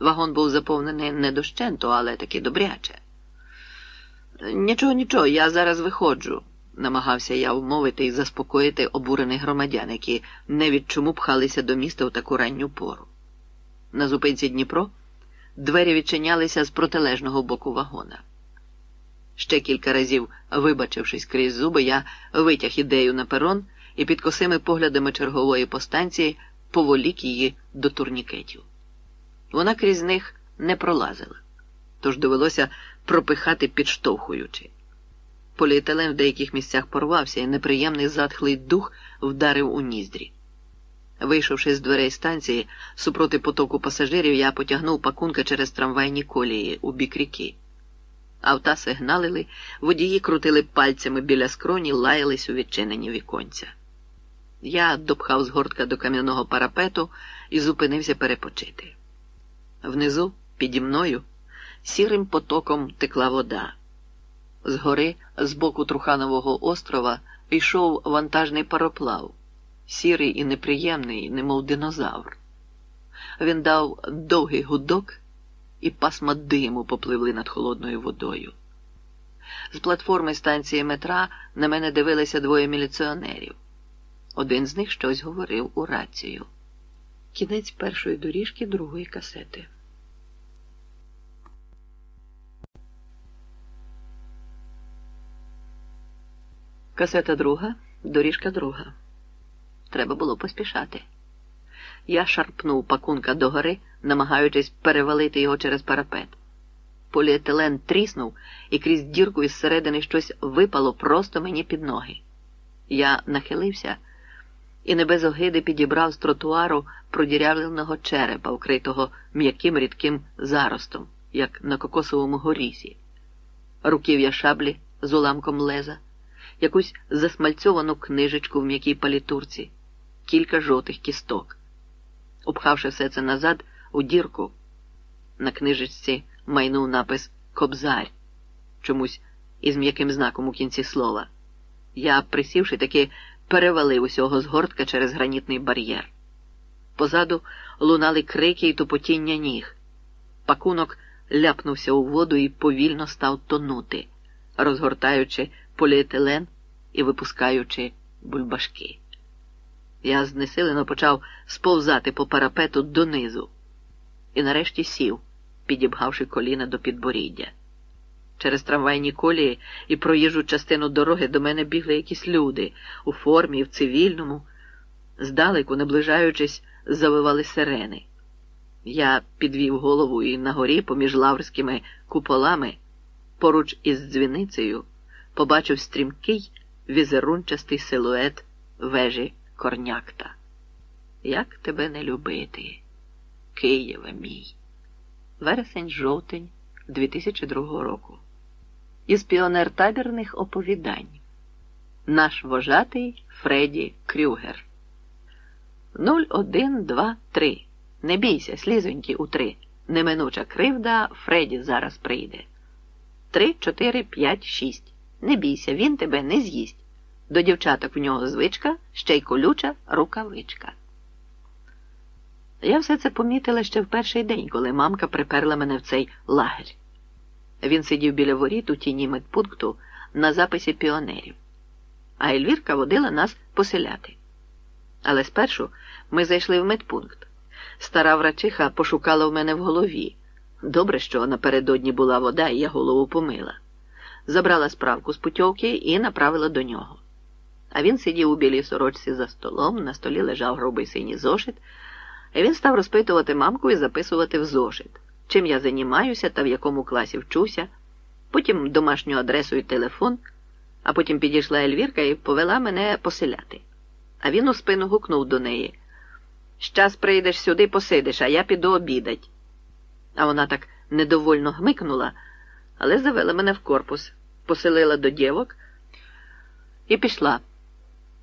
Вагон був заповнений не дощенту, але таки добряче. Нічого, нічого, я зараз виходжу, намагався я вмовити і заспокоїти обурених громадян, які не від чому пхалися до міста в таку ранню пору. На зупинці Дніпро двері відчинялися з протилежного боку вагона. Ще кілька разів, вибачившись крізь зуби, я витяг ідею на перон і під косими поглядами чергової постанції поволік її до турнікетів. Вона крізь них не пролазила, тож довелося пропихати підштовхуючи. Поліетилен в деяких місцях порвався, і неприємний затхлий дух вдарив у ніздрі. Вийшовши з дверей станції, супроти потоку пасажирів, я потягнув пакунка через трамвайні колії у бік ріки. Авта сигналили, водії крутили пальцями біля скроні, лаялись у відчинені віконця. Я допхав згортка до кам'яного парапету і зупинився перепочити. Внизу, піді мною, сірим потоком текла вода. Згори, з боку Труханового острова, йшов вантажний пароплав, сірий і неприємний, немов динозавр. Він дав довгий гудок, і пасма диму попливли над холодною водою. З платформи станції метра на мене дивилися двоє міліціонерів. Один з них щось говорив у рацію. Кінець першої доріжки другої касети. Касета друга, доріжка друга. Треба було поспішати. Я шарпнув пакунка догори, намагаючись перевалити його через парапет. Поліетилен тріснув, і крізь дірку із середини щось випало просто мені під ноги. Я нахилився і не без огиди підібрав з тротуару продірявленого черепа, вкритого м'яким рідким заростом, як на кокосовому горісі, руків'я шаблі з уламком леза, якусь засмальцьовану книжечку в м'якій палітурці, кілька жовтих кісток. Обхавши все це назад у дірку, на книжечці майнув напис Кобзарь чомусь із м'яким знаком у кінці слова. Я, присівши, таки перевалив усього згортка через гранітний бар'єр. Позаду лунали крики і тупотіння ніг. Пакунок ляпнувся у воду і повільно став тонути, розгортаючи поліетилен і випускаючи бульбашки. Я знесилено почав сповзати по парапету донизу і нарешті сів, підібгавши коліна до підборіддя. Через трамвайні колії і проїжджу частину дороги до мене бігли якісь люди у формі, в цивільному. Здалеку, наближаючись, завивали сирени. Я підвів голову і на горі, поміж лаврськими куполами, поруч із дзвіницею, побачив стрімкий візерунчастий силует вежі корнякта. Як тебе не любити, Києве мій, вересень жовтень 2002 року із піонертабірних оповідань. Наш вожатий Фредді Крюгер. 0123. Не бійся, слізоньки у три. Неминуча кривда, Фредді зараз прийде. 3, 4, 5, 6. Не бійся, він тебе не з'їсть. До дівчаток в нього звичка, ще й колюча рукавичка. Я все це помітила ще в перший день, коли мамка приперла мене в цей лагерь. Він сидів біля воріт у тіні медпункту на записі піонерів, а Ельвірка водила нас поселяти. Але спершу ми зайшли в медпункт. Стара врачиха пошукала в мене в голові. Добре, що напередодні була вода, і я голову помила. Забрала справку з путьовки і направила до нього. А він сидів у білій сорочці за столом, на столі лежав грубий синій зошит, і він став розпитувати мамку і записувати в зошит чим я займаюся та в якому класі вчуся, потім домашню адресу і телефон, а потім підійшла Ельвірка і повела мене поселяти. А він у спину гукнув до неї Щас прийдеш сюди, посидиш, а я піду обідать. А вона так недовольно гмикнула, але завела мене в корпус, поселила до дівок і пішла.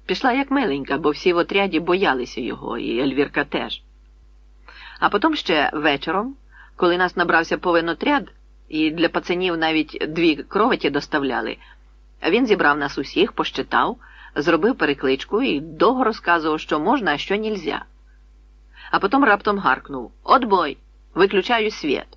Пішла як миленька, бо всі в отряді боялися його, і Ельвірка теж. А потім ще вечором коли нас набрався повен отряд, і для пацанів навіть дві кроваті доставляли, він зібрав нас усіх, пощитав, зробив перекличку і довго розказував, що можна, а що нільзя. А потім раптом гаркнув Отбой! Виключаю світ.